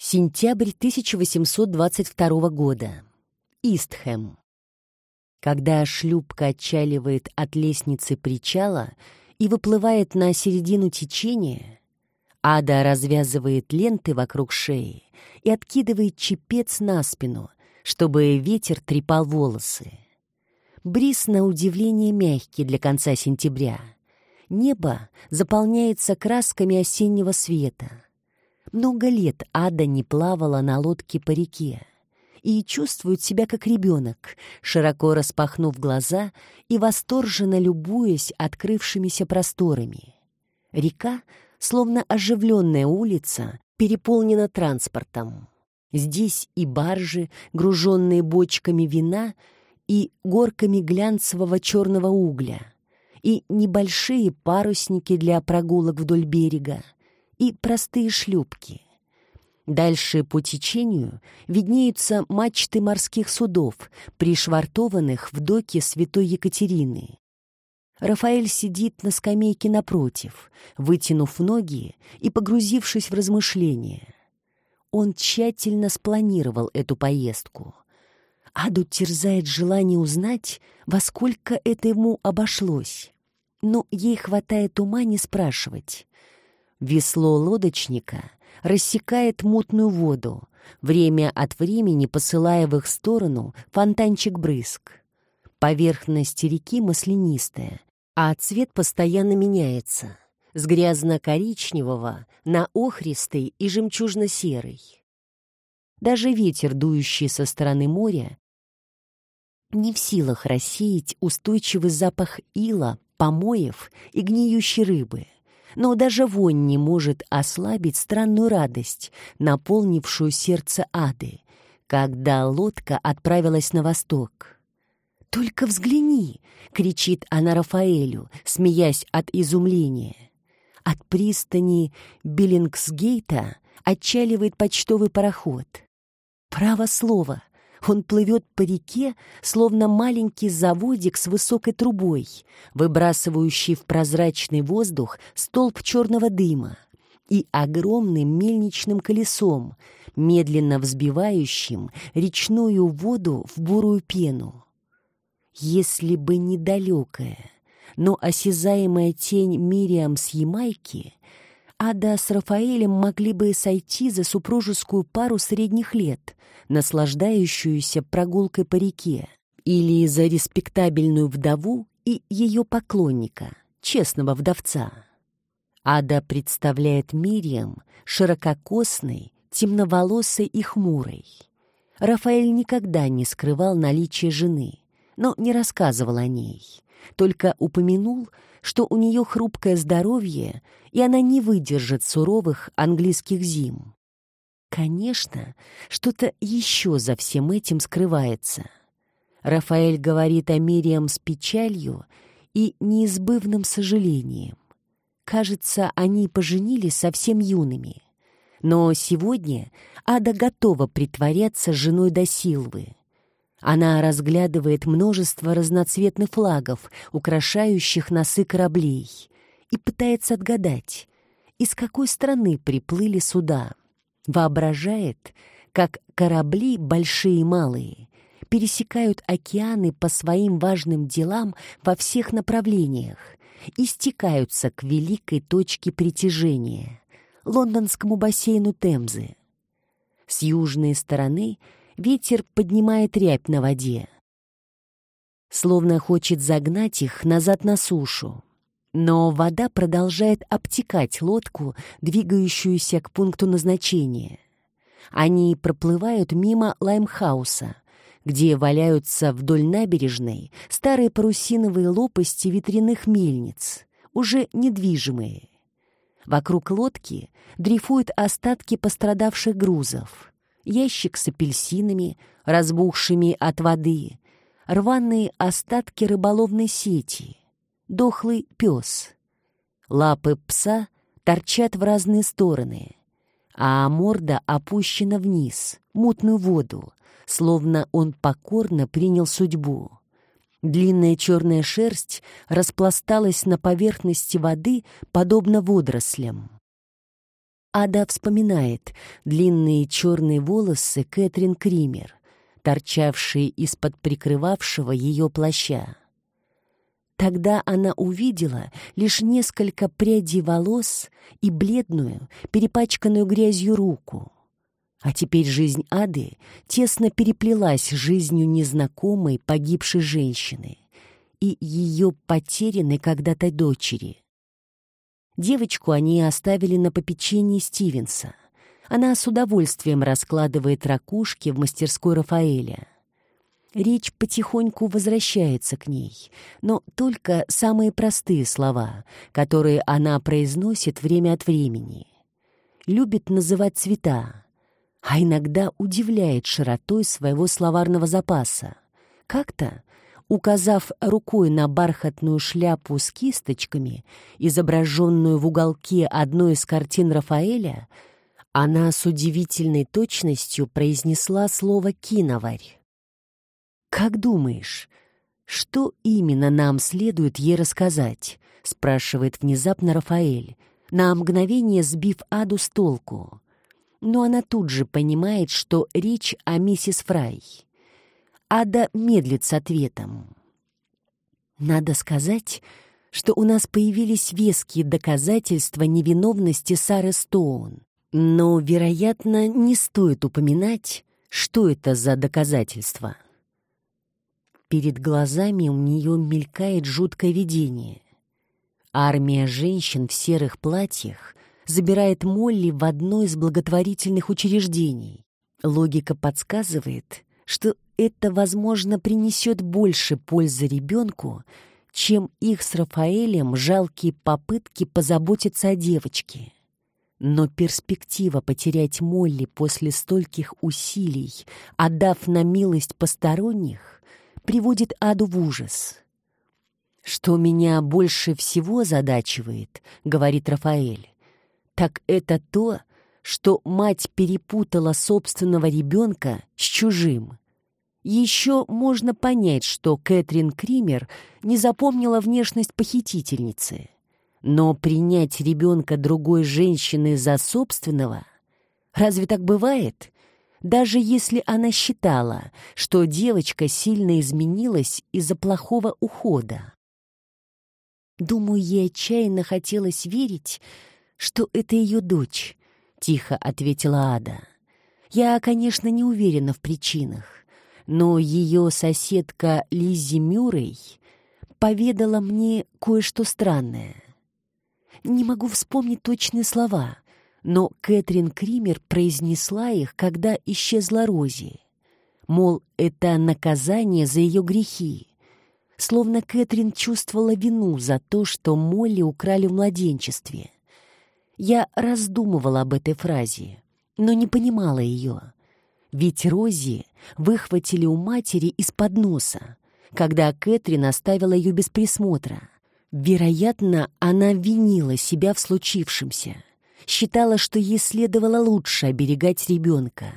Сентябрь 1822 года. Истхэм. Когда шлюпка отчаливает от лестницы причала и выплывает на середину течения, Ада развязывает ленты вокруг шеи и откидывает чепец на спину, чтобы ветер трепал волосы. Бриз на удивление мягкий для конца сентября. Небо заполняется красками осеннего света — много лет Ада не плавала на лодке по реке и чувствует себя как ребенок, широко распахнув глаза и восторженно любуясь открывшимися просторами. Река, словно оживленная улица, переполнена транспортом. Здесь и баржи, груженные бочками вина, и горками глянцевого черного угля, и небольшие парусники для прогулок вдоль берега, и простые шлюпки. Дальше по течению виднеются мачты морских судов, пришвартованных в доке Святой Екатерины. Рафаэль сидит на скамейке напротив, вытянув ноги и погрузившись в размышления. Он тщательно спланировал эту поездку. Аду терзает желание узнать, во сколько это ему обошлось. Но ей хватает ума не спрашивать. Весло лодочника рассекает мутную воду, время от времени посылая в их сторону фонтанчик брызг. Поверхность реки маслянистая, а цвет постоянно меняется с грязно-коричневого на охристый и жемчужно-серый. Даже ветер, дующий со стороны моря, не в силах рассеять устойчивый запах ила, помоев и гниющей рыбы — но даже вонь не может ослабить странную радость, наполнившую сердце ады, когда лодка отправилась на восток. «Только взгляни!» — кричит она Рафаэлю, смеясь от изумления. От пристани Биллингсгейта отчаливает почтовый пароход. Право слово, он плывет по реке, словно маленький заводик с высокой трубой, выбрасывающий в прозрачный воздух столб черного дыма и огромным мельничным колесом, медленно взбивающим речную воду в бурую пену. Если бы недалекая, но осязаемая тень Мириам с Ямайки, Ада с Рафаэлем могли бы сойти за супружескую пару средних лет, наслаждающуюся прогулкой по реке, или за респектабельную вдову и ее поклонника, честного вдовца. Ада представляет Мириам ширококосной, темноволосой и хмурой. Рафаэль никогда не скрывал наличие жены, но не рассказывал о ней, только упомянул, что у нее хрупкое здоровье, и она не выдержит суровых английских зим. Конечно, что-то еще за всем этим скрывается. Рафаэль говорит о Мириам с печалью и неизбывным сожалением. Кажется, они поженились совсем юными. Но сегодня Ада готова притворяться женой Досилвы. Она разглядывает множество разноцветных флагов, украшающих носы кораблей, и пытается отгадать, из какой страны приплыли суда воображает, как корабли, большие и малые, пересекают океаны по своим важным делам во всех направлениях и стекаются к великой точке притяжения — лондонскому бассейну Темзы. С южной стороны ветер поднимает рябь на воде, словно хочет загнать их назад на сушу. Но вода продолжает обтекать лодку, двигающуюся к пункту назначения. Они проплывают мимо Лаймхауса, где валяются вдоль набережной старые парусиновые лопасти ветряных мельниц, уже недвижимые. Вокруг лодки дрейфуют остатки пострадавших грузов. Ящик с апельсинами, разбухшими от воды, рваные остатки рыболовной сети — дохлый пес. Лапы пса торчат в разные стороны, а морда опущена вниз, мутную воду, словно он покорно принял судьбу. Длинная черная шерсть распласталась на поверхности воды, подобно водорослям. Ада вспоминает длинные черные волосы Кэтрин Кример, торчавшие из-под прикрывавшего ее плаща. Тогда она увидела лишь несколько прядей волос и бледную, перепачканную грязью руку. А теперь жизнь Ады тесно переплелась с жизнью незнакомой погибшей женщины и ее потерянной когда-то дочери. Девочку они оставили на попечении Стивенса. Она с удовольствием раскладывает ракушки в мастерской Рафаэля. Речь потихоньку возвращается к ней, но только самые простые слова, которые она произносит время от времени. Любит называть цвета, а иногда удивляет широтой своего словарного запаса. Как-то указав рукой на бархатную шляпу с кисточками, изображенную в уголке одной из картин Рафаэля, она с удивительной точностью произнесла слово «киноварь». «Как думаешь, что именно нам следует ей рассказать?» — спрашивает внезапно Рафаэль, на мгновение сбив Аду с толку. Но она тут же понимает, что речь о миссис Фрай. Ада медлит с ответом. Надо сказать, что у нас появились веские доказательства невиновности Сары Стоун. Но, вероятно, не стоит упоминать, что это за доказательства. Перед глазами у нее мелькает жуткое видение. Армия женщин в серых платьях забирает Молли в одно из благотворительных учреждений. Логика подсказывает, что это, возможно, принесет больше пользы ребенку, чем их с Рафаэлем жалкие попытки позаботиться о девочке. Но перспектива потерять Молли после стольких усилий, отдав на милость посторонних, приводит Аду в ужас. «Что меня больше всего задачивает, — говорит Рафаэль, — так это то, что мать перепутала собственного ребенка с чужим. Еще можно понять, что Кэтрин Кример не запомнила внешность похитительницы. Но принять ребенка другой женщины за собственного? Разве так бывает? Даже если она считала, что девочка сильно изменилась из-за плохого ухода. Думаю, ей отчаянно хотелось верить, что это ее дочь, — тихо ответила Ада. Я, конечно, не уверена в причинах но ее соседка Лиззи Мюррей поведала мне кое-что странное. Не могу вспомнить точные слова, но Кэтрин Кример произнесла их, когда исчезла Рози. Мол, это наказание за ее грехи. Словно Кэтрин чувствовала вину за то, что Молли украли в младенчестве. Я раздумывала об этой фразе, но не понимала ее. Ведь Рози выхватили у матери из-под носа, когда Кэтрин оставила ее без присмотра. Вероятно, она винила себя в случившемся, считала, что ей следовало лучше оберегать ребенка.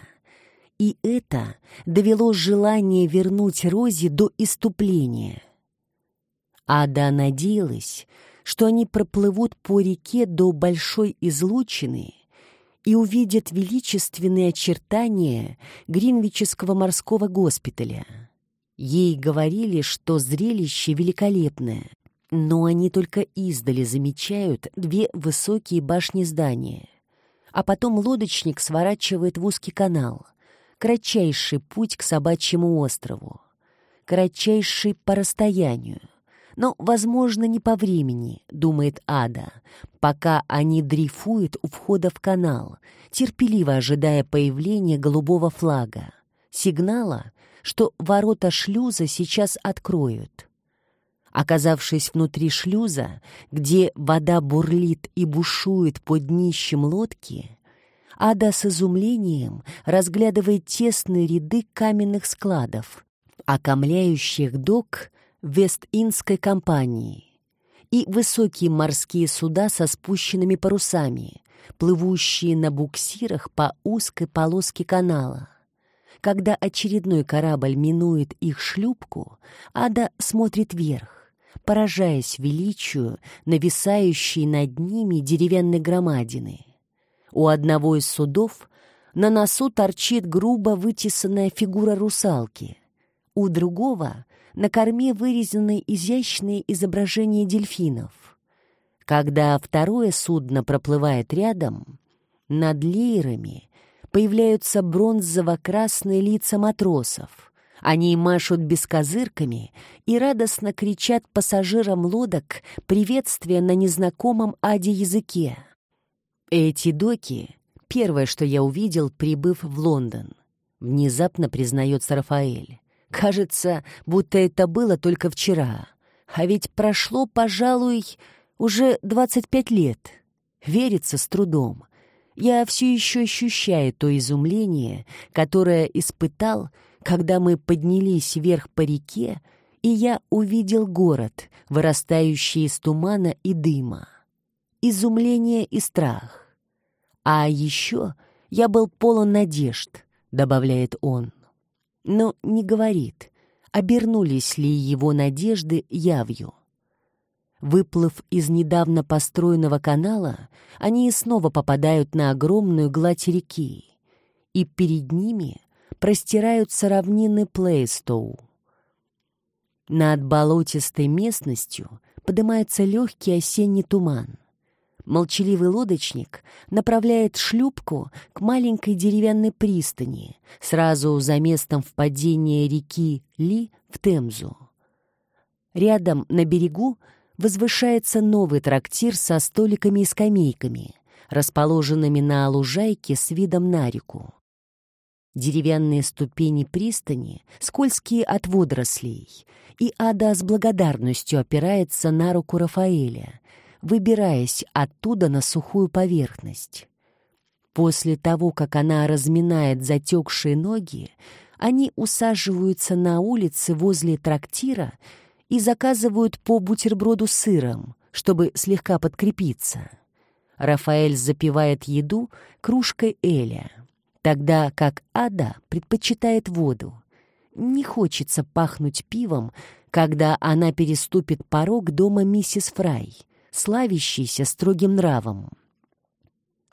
И это довело желание вернуть Рози до иступления. Ада надеялась, что они проплывут по реке до большой излучины и увидят величественные очертания Гринвичского морского госпиталя. Ей говорили, что зрелище великолепное, но они только издали замечают две высокие башни здания. А потом лодочник сворачивает в узкий канал, кратчайший путь к собачьему острову, кратчайший по расстоянию, но, возможно, не по времени, думает Ада, пока они дрейфуют у входа в канал, терпеливо ожидая появления голубого флага, сигнала, что ворота шлюза сейчас откроют. Оказавшись внутри шлюза, где вода бурлит и бушует под днищем лодки, Ада с изумлением разглядывает тесные ряды каменных складов, окомляющих док Вест-Индской компании и высокие морские суда со спущенными парусами, плывущие на буксирах по узкой полоске канала. Когда очередной корабль минует их шлюпку, Ада смотрит вверх, поражаясь величию нависающей над ними деревянной громадины. У одного из судов на носу торчит грубо вытесанная фигура русалки. У другого на корме вырезаны изящные изображения дельфинов. Когда второе судно проплывает рядом, над леерами появляются бронзово-красные лица матросов. Они машут бескозырками и радостно кричат пассажирам лодок приветствия на незнакомом аде языке. Эти доки — первое, что я увидел, прибыв в Лондон. Внезапно признается Рафаэль. Кажется, будто это было только вчера. А ведь прошло, пожалуй, уже 25 лет. Верится с трудом я все еще ощущаю то изумление, которое испытал, когда мы поднялись вверх по реке, и я увидел город, вырастающий из тумана и дыма. Изумление и страх. А еще я был полон надежд, добавляет он. Но не говорит, обернулись ли его надежды явью. Выплыв из недавно построенного канала, они снова попадают на огромную гладь реки, и перед ними простираются равнины Плейстоу. Над болотистой местностью поднимается легкий осенний туман. Молчаливый лодочник направляет шлюпку к маленькой деревянной пристани, сразу за местом впадения реки Ли в Темзу. Рядом на берегу возвышается новый трактир со столиками и скамейками, расположенными на лужайке с видом на реку. Деревянные ступени пристани, скользкие от водорослей, и Ада с благодарностью опирается на руку Рафаэля, выбираясь оттуда на сухую поверхность. После того, как она разминает затекшие ноги, они усаживаются на улице возле трактира и заказывают по бутерброду с сыром, чтобы слегка подкрепиться. Рафаэль запивает еду кружкой Эля, тогда как Ада предпочитает воду. Не хочется пахнуть пивом, когда она переступит порог дома миссис Фрай, славящейся строгим нравом.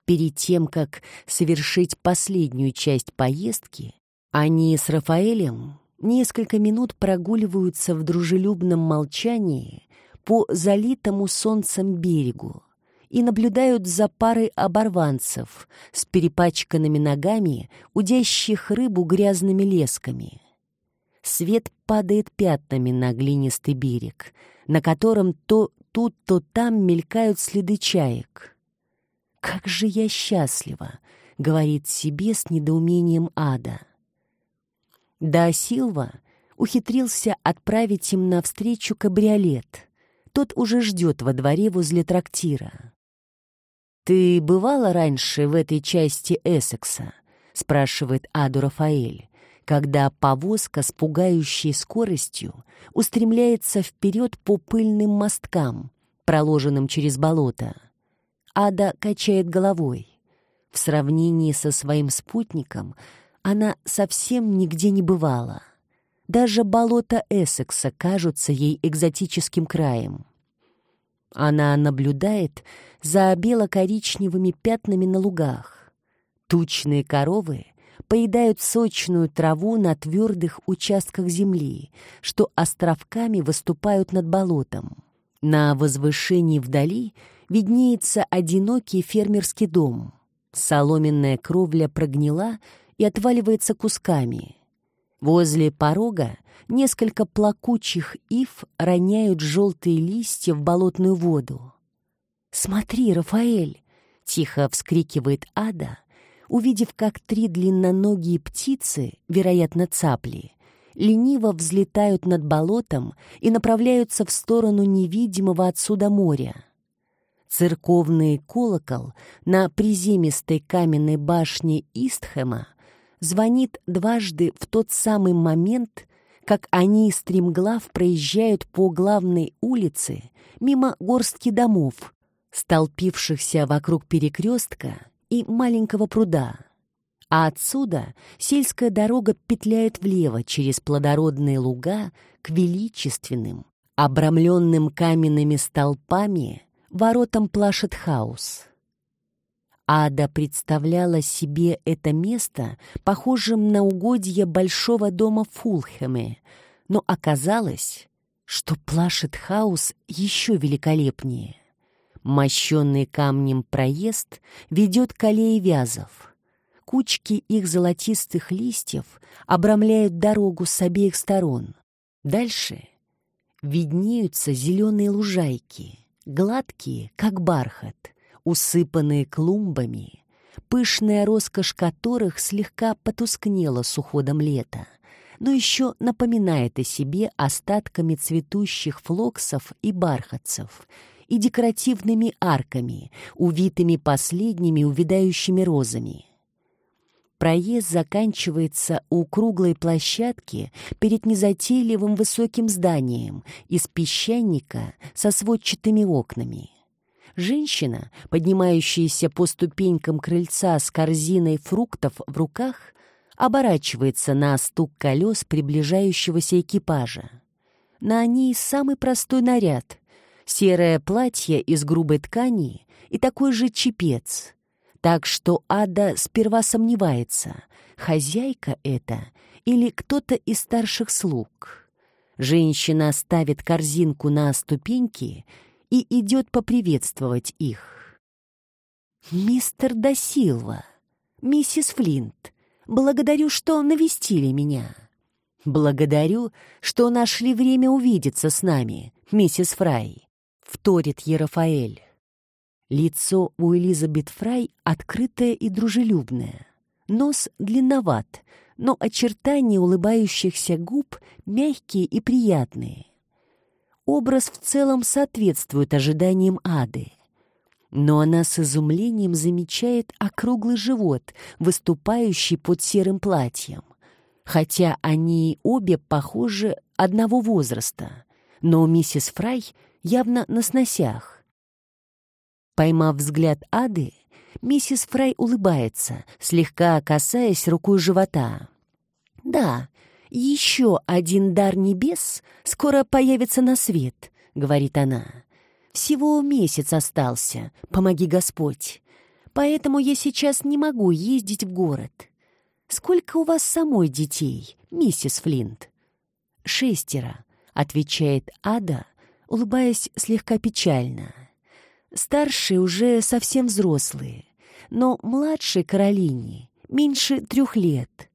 Перед тем, как совершить последнюю часть поездки, они с Рафаэлем несколько минут прогуливаются в дружелюбном молчании по залитому солнцем берегу и наблюдают за парой оборванцев с перепачканными ногами, удящих рыбу грязными лесками. Свет падает пятнами на глинистый берег, на котором то тут, то там мелькают следы чаек. «Как же я счастлива!» — говорит себе с недоумением ада. Да Силва ухитрился отправить им навстречу кабриолет. Тот уже ждет во дворе возле трактира. «Ты бывала раньше в этой части Эссекса?» — спрашивает Аду Рафаэль, когда повозка с пугающей скоростью устремляется вперед по пыльным мосткам, проложенным через болото. Ада качает головой. В сравнении со своим спутником — она совсем нигде не бывала. Даже болота Эссекса кажутся ей экзотическим краем. Она наблюдает за бело-коричневыми пятнами на лугах. Тучные коровы поедают сочную траву на твердых участках земли, что островками выступают над болотом. На возвышении вдали виднеется одинокий фермерский дом. Соломенная кровля прогнила и отваливается кусками. Возле порога несколько плакучих ив роняют желтые листья в болотную воду. «Смотри, Рафаэль!» — тихо вскрикивает Ада, увидев, как три длинноногие птицы, вероятно, цапли, лениво взлетают над болотом и направляются в сторону невидимого отсюда моря. Церковный колокол на приземистой каменной башне Истхэма звонит дважды в тот самый момент, как они стремглав проезжают по главной улице мимо горстки домов, столпившихся вокруг перекрестка и маленького пруда. А отсюда сельская дорога петляет влево через плодородные луга к величественным, обрамленным каменными столпами воротам Плашет-хаус. Ада представляла себе это место похожим на угодье большого дома в Фулхэме, но оказалось, что Плашет Хаус еще великолепнее. Мощенный камнем проезд ведет к аллее вязов. Кучки их золотистых листьев обрамляют дорогу с обеих сторон. Дальше виднеются зеленые лужайки, гладкие, как бархат, усыпанные клумбами, пышная роскошь которых слегка потускнела с уходом лета, но еще напоминает о себе остатками цветущих флоксов и бархатцев и декоративными арками, увитыми последними увядающими розами. Проезд заканчивается у круглой площадки перед незатейливым высоким зданием из песчаника со сводчатыми окнами. Женщина, поднимающаяся по ступенькам крыльца с корзиной фруктов в руках, оборачивается на стук колес приближающегося экипажа. На ней самый простой наряд — серое платье из грубой ткани и такой же чепец. Так что Ада сперва сомневается, хозяйка это или кто-то из старших слуг. Женщина ставит корзинку на ступеньки — и идет поприветствовать их. «Мистер Досилва, миссис Флинт, благодарю, что навестили меня. Благодарю, что нашли время увидеться с нами, миссис Фрай», — вторит Ерафаэль. Лицо у Элизабет Фрай открытое и дружелюбное. Нос длинноват, но очертания улыбающихся губ мягкие и приятные образ в целом соответствует ожиданиям Ады. Но она с изумлением замечает округлый живот, выступающий под серым платьем. Хотя они обе похожи одного возраста, но миссис Фрай явно на сносях. Поймав взгляд Ады, миссис Фрай улыбается, слегка касаясь рукой живота. «Да, «Еще один дар небес скоро появится на свет», — говорит она. «Всего месяц остался, помоги Господь. Поэтому я сейчас не могу ездить в город. Сколько у вас самой детей, миссис Флинт?» «Шестеро», — отвечает Ада, улыбаясь слегка печально. «Старшие уже совсем взрослые, но младшей Каролине меньше трех лет».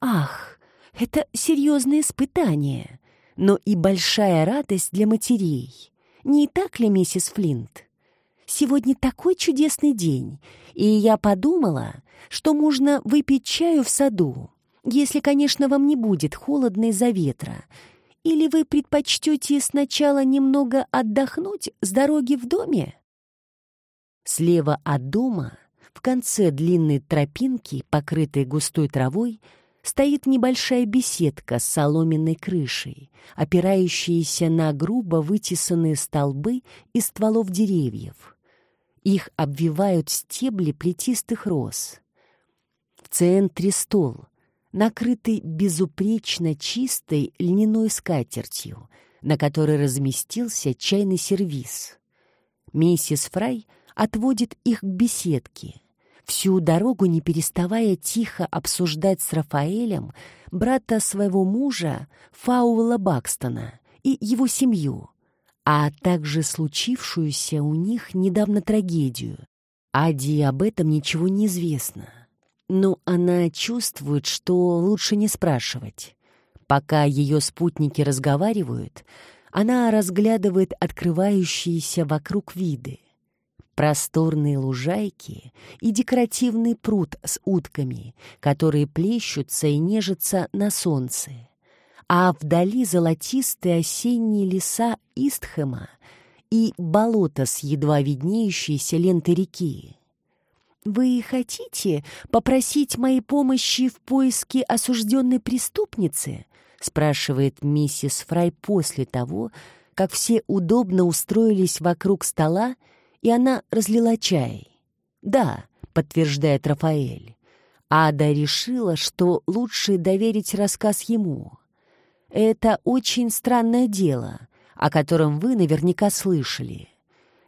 «Ах!» Это серьезное испытание, но и большая радость для матерей. Не так ли, миссис Флинт? Сегодня такой чудесный день, и я подумала, что можно выпить чаю в саду, если, конечно, вам не будет холодно из-за ветра. Или вы предпочтете сначала немного отдохнуть с дороги в доме? Слева от дома, в конце длинной тропинки, покрытой густой травой, стоит небольшая беседка с соломенной крышей, опирающаяся на грубо вытесанные столбы из стволов деревьев. Их обвивают стебли плетистых роз. В центре стол, накрытый безупречно чистой льняной скатертью, на которой разместился чайный сервиз. Миссис Фрай отводит их к беседке — всю дорогу не переставая тихо обсуждать с Рафаэлем брата своего мужа Фаула Бакстона и его семью, а также случившуюся у них недавно трагедию. Ади об этом ничего не известно. Но она чувствует, что лучше не спрашивать. Пока ее спутники разговаривают, она разглядывает открывающиеся вокруг виды просторные лужайки и декоративный пруд с утками, которые плещутся и нежатся на солнце. А вдали золотистые осенние леса Истхэма и болото с едва виднеющейся лентой реки. «Вы хотите попросить моей помощи в поиске осужденной преступницы?» спрашивает миссис Фрай после того, как все удобно устроились вокруг стола и она разлила чай. «Да», — подтверждает Рафаэль. Ада решила, что лучше доверить рассказ ему. «Это очень странное дело, о котором вы наверняка слышали.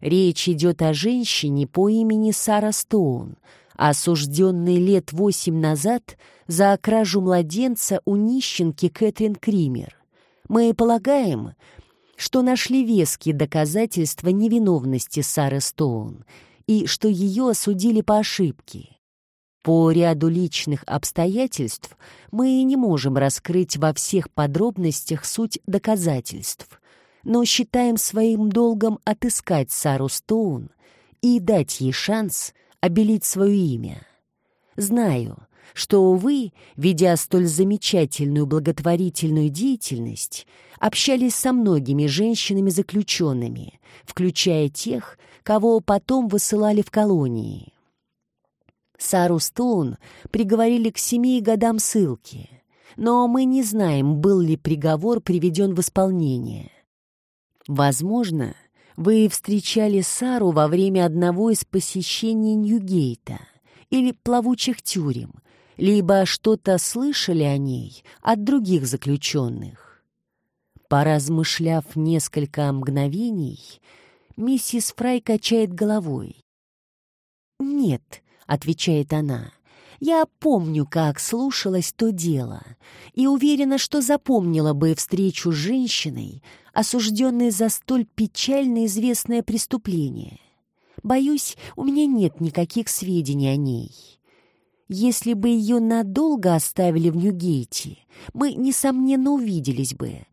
Речь идет о женщине по имени Сара Стоун, осужденной лет восемь назад за кражу младенца у нищенки Кэтрин Кример. Мы полагаем, что нашли веские доказательства невиновности Сары Стоун и что ее осудили по ошибке. По ряду личных обстоятельств мы не можем раскрыть во всех подробностях суть доказательств, но считаем своим долгом отыскать Сару Стоун и дать ей шанс обелить свое имя. Знаю, что вы, ведя столь замечательную благотворительную деятельность, общались со многими женщинами-заключенными, включая тех, кого потом высылали в колонии. Сару Стоун приговорили к семи годам ссылки, но мы не знаем, был ли приговор приведен в исполнение. Возможно, вы встречали Сару во время одного из посещений Ньюгейта или плавучих тюрем, либо что-то слышали о ней от других заключенных. Поразмышляв несколько мгновений, миссис Фрай качает головой. «Нет», — отвечает она, — «я помню, как слушалось то дело, и уверена, что запомнила бы встречу с женщиной, осужденной за столь печально известное преступление. Боюсь, у меня нет никаких сведений о ней». Если бы ее надолго оставили в Ньюгейте, мы, несомненно, увиделись бы,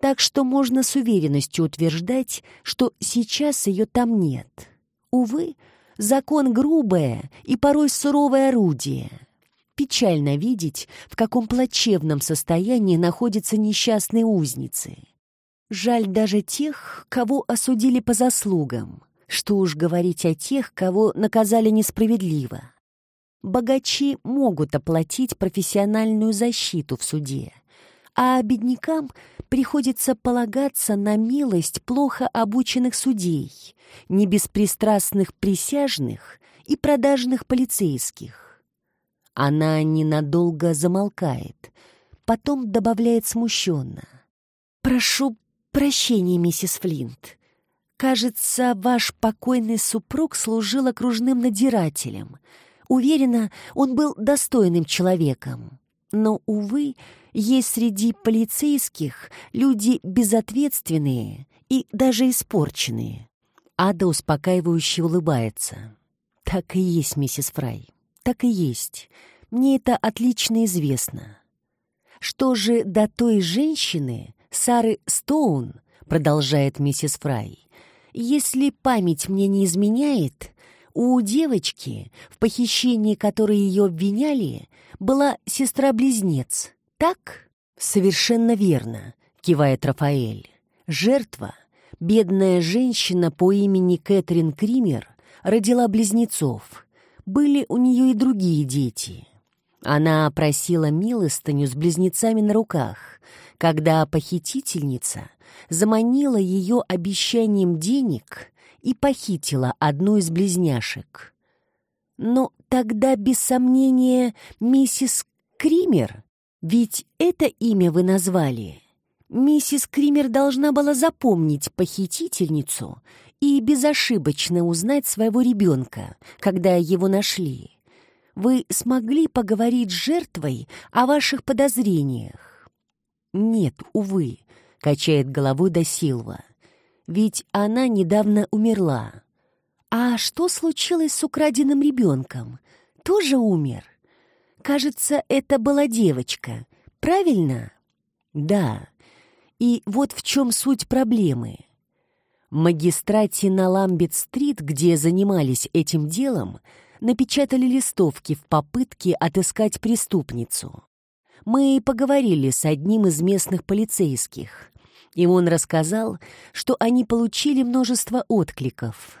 так что можно с уверенностью утверждать, что сейчас ее там нет. Увы, закон грубое и порой суровое орудие. Печально видеть, в каком плачевном состоянии находятся несчастные узницы. Жаль даже тех, кого осудили по заслугам. Что уж говорить о тех, кого наказали несправедливо. Богачи могут оплатить профессиональную защиту в суде, а беднякам приходится полагаться на милость плохо обученных судей, небеспристрастных присяжных и продажных полицейских. Она ненадолго замолкает, потом добавляет смущенно. «Прошу прощения, миссис Флинт. Кажется, ваш покойный супруг служил окружным надзирателем. Уверена, он был достойным человеком. Но, увы, есть среди полицейских люди безответственные и даже испорченные. Ада успокаивающе улыбается. Так и есть, миссис Фрай, так и есть. Мне это отлично известно. Что же до той женщины, Сары Стоун, продолжает миссис Фрай, если память мне не изменяет, у девочки, в похищении которой ее обвиняли, была сестра-близнец, так? Совершенно верно, кивает Рафаэль. Жертва, бедная женщина по имени Кэтрин Кример, родила близнецов. Были у нее и другие дети. Она просила милостыню с близнецами на руках, когда похитительница заманила ее обещанием денег и похитила одну из близняшек. Но тогда, без сомнения, миссис Кример ведь это имя вы назвали. Миссис Кример должна была запомнить похитительницу и безошибочно узнать своего ребенка, когда его нашли. Вы смогли поговорить с жертвой о ваших подозрениях? Нет, увы, качает головой до Силва. Ведь она недавно умерла. А что случилось с украденным ребенком? Тоже умер? Кажется, это была девочка. Правильно? Да. И вот в чем суть проблемы. Магистрате на Ламбет-стрит, где занимались этим делом, напечатали листовки в попытке отыскать преступницу. Мы поговорили с одним из местных полицейских, и он рассказал, что они получили множество откликов.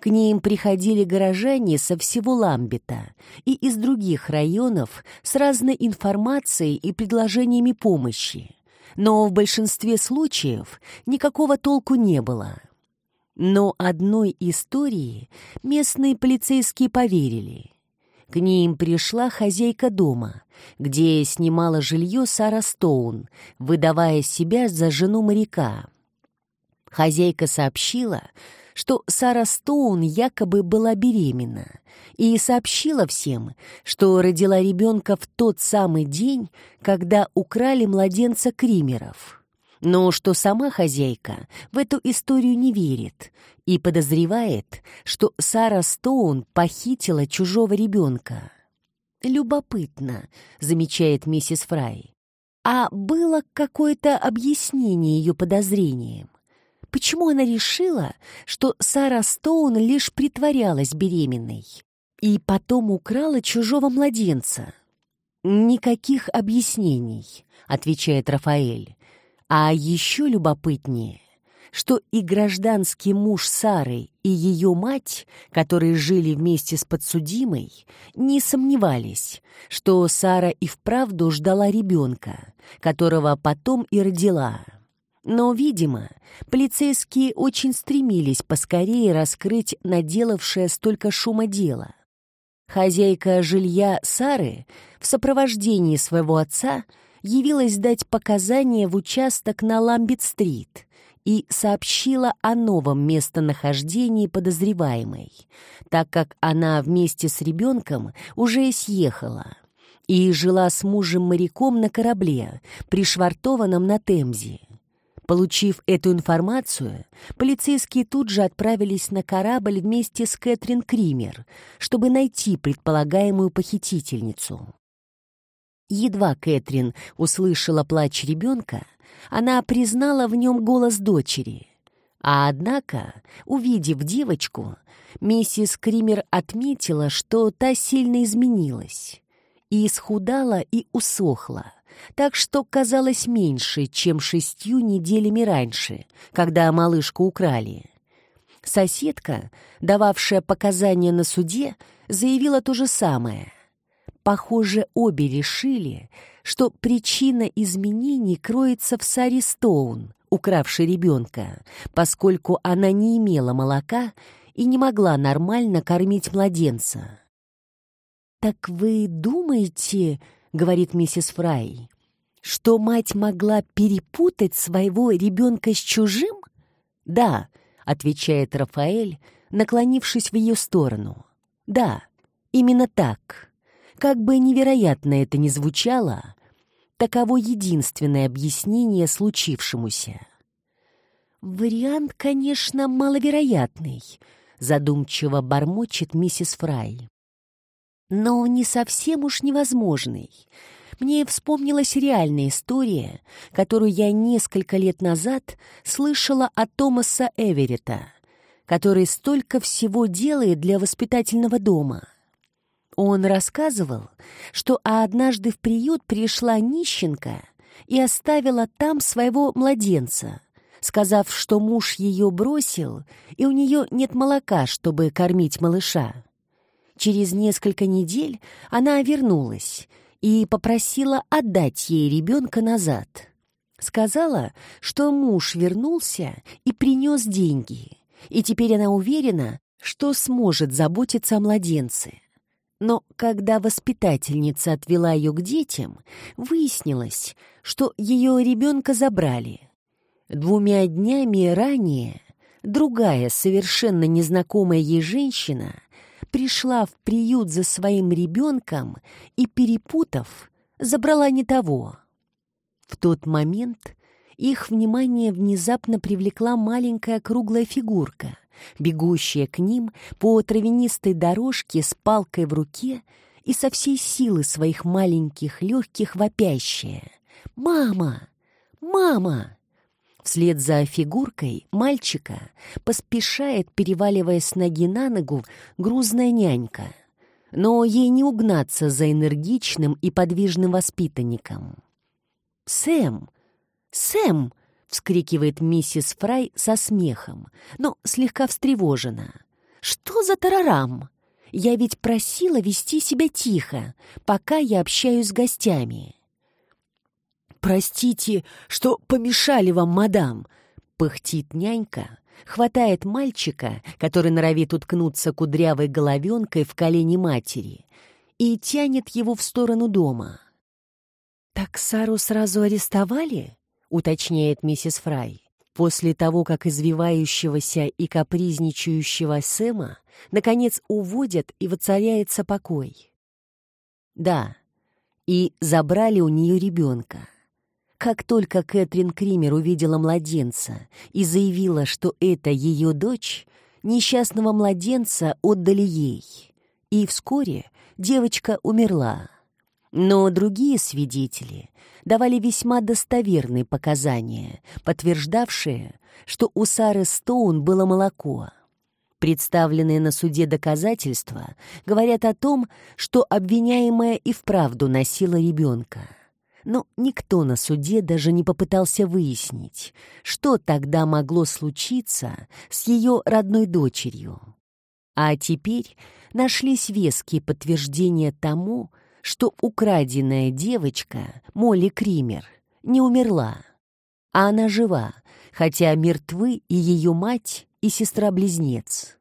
К ним приходили горожане со всего Ламбета и из других районов с разной информацией и предложениями помощи. Но в большинстве случаев никакого толку не было. Но одной истории местные полицейские поверили. К ним пришла хозяйка дома, где снимала жилье Сара Стоун, выдавая себя за жену моряка. Хозяйка сообщила, что Сара Стоун якобы была беременна и сообщила всем, что родила ребенка в тот самый день, когда украли младенца Кримеров. Но что сама хозяйка в эту историю не верит и подозревает, что Сара Стоун похитила чужого ребенка. «Любопытно», — замечает миссис Фрай. «А было какое-то объяснение ее подозрениям? Почему она решила, что Сара Стоун лишь притворялась беременной и потом украла чужого младенца?» «Никаких объяснений», — отвечает Рафаэль. «А еще любопытнее, что и гражданский муж Сары, и ее мать, которые жили вместе с подсудимой, не сомневались, что Сара и вправду ждала ребенка, которого потом и родила. Но, видимо, полицейские очень стремились поскорее раскрыть наделавшее столько шума дело. Хозяйка жилья Сары в сопровождении своего отца явилась дать показания в участок на Ламбит-стрит — и сообщила о новом местонахождении подозреваемой, так как она вместе с ребенком уже съехала и жила с мужем-моряком на корабле, пришвартованном на Темзе. Получив эту информацию, полицейские тут же отправились на корабль вместе с Кэтрин Кример, чтобы найти предполагаемую похитительницу. Едва Кэтрин услышала плач ребенка, она признала в нем голос дочери. А однако, увидев девочку, миссис Кример отметила, что та сильно изменилась. И исхудала, и усохла, так что казалось меньше, чем шестью неделями раньше, когда малышку украли. Соседка, дававшая показания на суде, заявила то же самое — Похоже, обе решили, что причина изменений кроется в Саре Стоун, укравшей ребенка, поскольку она не имела молока и не могла нормально кормить младенца. «Так вы думаете, — говорит миссис Фрай, — что мать могла перепутать своего ребенка с чужим?» «Да», — отвечает Рафаэль, наклонившись в ее сторону. «Да, именно так». Как бы невероятно это ни звучало, таково единственное объяснение случившемуся. «Вариант, конечно, маловероятный», — задумчиво бормочет миссис Фрай. «Но не совсем уж невозможный. Мне вспомнилась реальная история, которую я несколько лет назад слышала от Томаса Эверетта, который столько всего делает для воспитательного дома». Он рассказывал, что однажды в приют пришла нищенка и оставила там своего младенца, сказав, что муж ее бросил, и у нее нет молока, чтобы кормить малыша. Через несколько недель она вернулась и попросила отдать ей ребенка назад. Сказала, что муж вернулся и принес деньги, и теперь она уверена, что сможет заботиться о младенце. Но когда воспитательница отвела ее к детям, выяснилось, что ее ребенка забрали. Двумя днями ранее другая, совершенно незнакомая ей женщина пришла в приют за своим ребенком и, перепутав, забрала не того. В тот момент их внимание внезапно привлекла маленькая круглая фигурка, бегущая к ним по травянистой дорожке с палкой в руке и со всей силы своих маленьких легких вопящая. «Мама! Мама!» Вслед за фигуркой мальчика поспешает, переваливая с ноги на ногу, грузная нянька. Но ей не угнаться за энергичным и подвижным воспитанником. «Сэм! Сэм!» Вскрикивает миссис Фрай со смехом, но слегка встревожена. «Что за тарарам? Я ведь просила вести себя тихо, пока я общаюсь с гостями». «Простите, что помешали вам, мадам», — пыхтит нянька, хватает мальчика, который норовит уткнуться кудрявой головенкой в колени матери, и тянет его в сторону дома. «Так Сару сразу арестовали?» — уточняет миссис Фрай. После того, как извивающегося и капризничающего Сэма наконец уводят и воцаряется покой. Да, и забрали у нее ребенка. Как только Кэтрин Кример увидела младенца и заявила, что это ее дочь, несчастного младенца отдали ей. И вскоре девочка умерла. Но другие свидетели давали весьма достоверные показания, подтверждавшие, что у Сары Стоун было молоко. Представленные на суде доказательства говорят о том, что обвиняемая и вправду носила ребенка. Но никто на суде даже не попытался выяснить, что тогда могло случиться с ее родной дочерью. А теперь нашлись веские подтверждения тому, что украденная девочка, Молли Кример, не умерла. А она жива, хотя мертвы и ее мать, и сестра-близнец.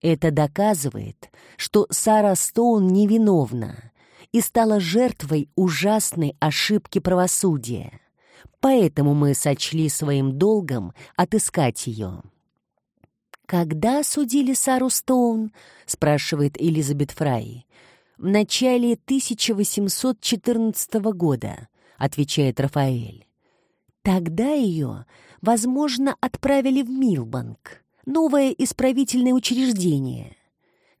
Это доказывает, что Сара Стоун невиновна и стала жертвой ужасной ошибки правосудия. Поэтому мы сочли своим долгом отыскать ее. «Когда судили Сару Стоун?» — спрашивает Элизабет Фрай. «В начале 1814 года», — отвечает Рафаэль. «Тогда ее, возможно, отправили в Милбанк, новое исправительное учреждение.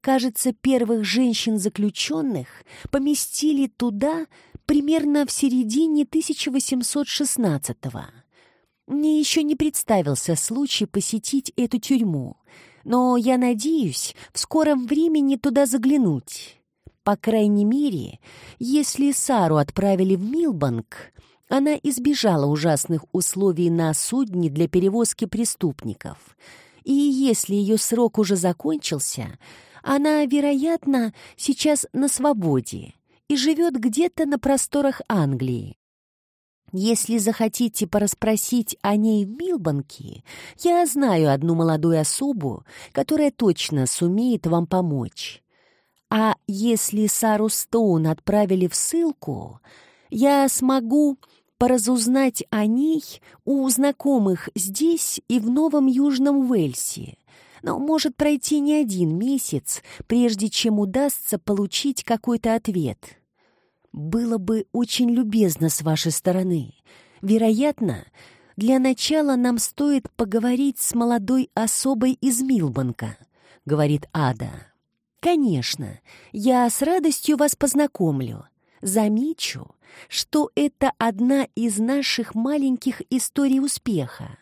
Кажется, первых женщин-заключенных поместили туда примерно в середине 1816-го. Мне еще не представился случай посетить эту тюрьму, но я надеюсь в скором времени туда заглянуть. По крайней мере, если Сару отправили в Милбанк, она избежала ужасных условий на судне для перевозки преступников. И если ее срок уже закончился, она, вероятно, сейчас на свободе и живет где-то на просторах Англии. Если захотите порасспросить о ней в Милбанке, я знаю одну молодую особу, которая точно сумеет вам помочь. А если Сару Стоун отправили в ссылку, я смогу поразузнать о ней у знакомых здесь и в Новом Южном Уэльсе. Но может пройти не один месяц, прежде чем удастся получить какой-то ответ. Было бы очень любезно с вашей стороны. Вероятно, для начала нам стоит поговорить с молодой особой из Милбанка, говорит Ада. Конечно, я с радостью вас познакомлю. Замечу, что это одна из наших маленьких историй успеха.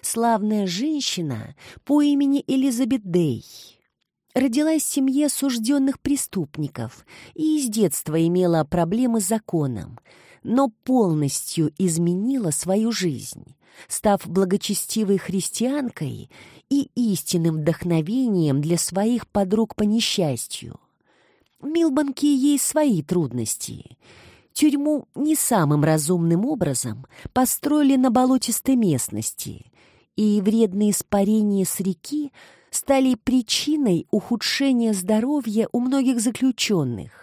Славная женщина по имени Элизабет Дей. Родилась в семье сужденных преступников и с детства имела проблемы с законом, но полностью изменила свою жизнь, став благочестивой христианкой и истинным вдохновением для своих подруг по несчастью. В Милбанке есть свои трудности. Тюрьму не самым разумным образом построили на болотистой местности, и вредные испарения с реки стали причиной ухудшения здоровья у многих заключенных.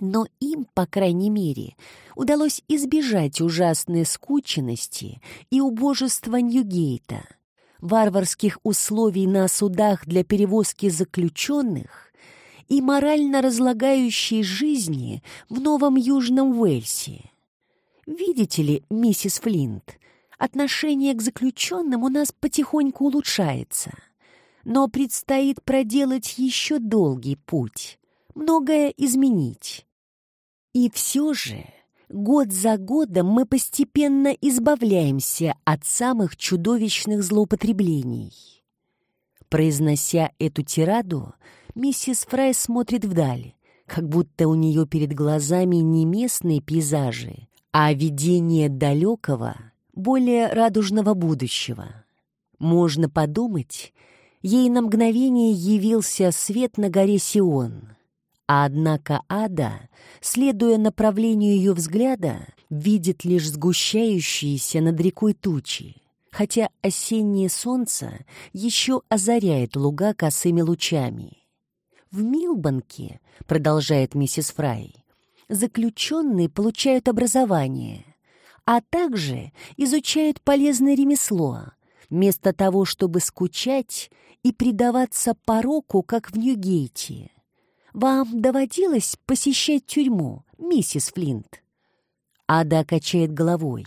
Но им, по крайней мере, удалось избежать ужасной скученности и убожества Ньюгейта – варварских условий на судах для перевозки заключенных и морально разлагающей жизни в Новом Южном Уэльсе. Видите ли, миссис Флинт, отношение к заключенным у нас потихоньку улучшается, но предстоит проделать еще долгий путь, многое изменить. И все же Год за годом мы постепенно избавляемся от самых чудовищных злоупотреблений. Произнося эту тираду, миссис Фрай смотрит вдаль, как будто у нее перед глазами не местные пейзажи, а видение далекого, более радужного будущего. Можно подумать, ей на мгновение явился свет на горе Сион — однако ада, следуя направлению ее взгляда, видит лишь сгущающиеся над рекой тучи, хотя осеннее солнце еще озаряет луга косыми лучами. В Милбанке, продолжает миссис Фрай, заключенные получают образование, а также изучают полезное ремесло, вместо того, чтобы скучать и предаваться пороку, как в Ньюгейте. Вам доводилось посещать тюрьму, миссис Флинт?» Ада качает головой,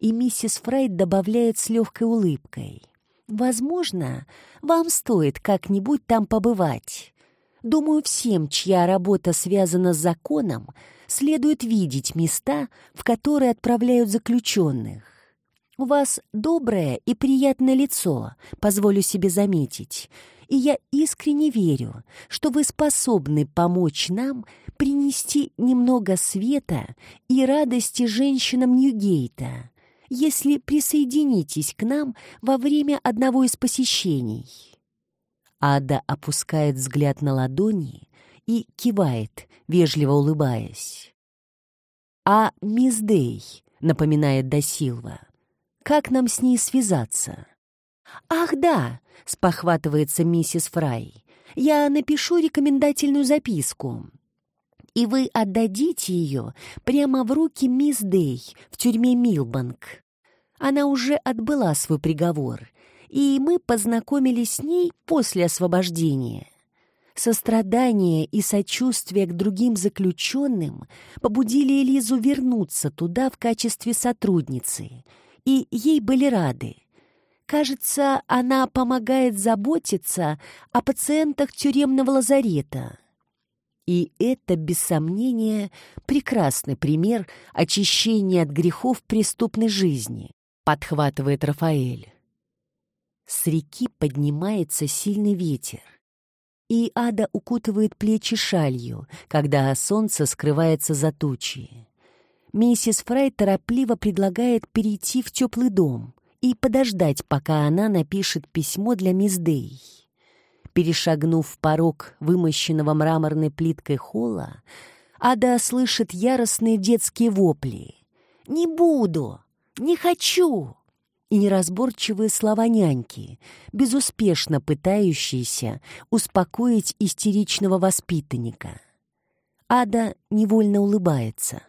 и миссис Фрайд добавляет с легкой улыбкой. «Возможно, вам стоит как-нибудь там побывать. Думаю, всем, чья работа связана с законом, следует видеть места, в которые отправляют заключенных. У вас доброе и приятное лицо, позволю себе заметить, и я искренне верю, что вы способны помочь нам принести немного света и радости женщинам Ньюгейта, если присоединитесь к нам во время одного из посещений». Ада опускает взгляд на ладони и кивает, вежливо улыбаясь. «А мисс Дэй», — напоминает Досилва, — «как нам с ней связаться?» «Ах, да!» — спохватывается миссис Фрай. «Я напишу рекомендательную записку. И вы отдадите ее прямо в руки мисс Дэй в тюрьме Милбанк. Она уже отбыла свой приговор, и мы познакомились с ней после освобождения. Сострадание и сочувствие к другим заключенным побудили Элизу вернуться туда в качестве сотрудницы, и ей были рады. Кажется, она помогает заботиться о пациентах тюремного лазарета. И это, без сомнения, прекрасный пример очищения от грехов преступной жизни, подхватывает Рафаэль. С реки поднимается сильный ветер, и ада укутывает плечи шалью, когда солнце скрывается за тучи. Миссис Фрай торопливо предлагает перейти в теплый дом и подождать, пока она напишет письмо для мисс Дэй. Перешагнув порог вымощенного мраморной плиткой холла, Ада слышит яростные детские вопли. «Не буду! Не хочу!» и неразборчивые слова няньки, безуспешно пытающиеся успокоить истеричного воспитанника. Ада невольно улыбается.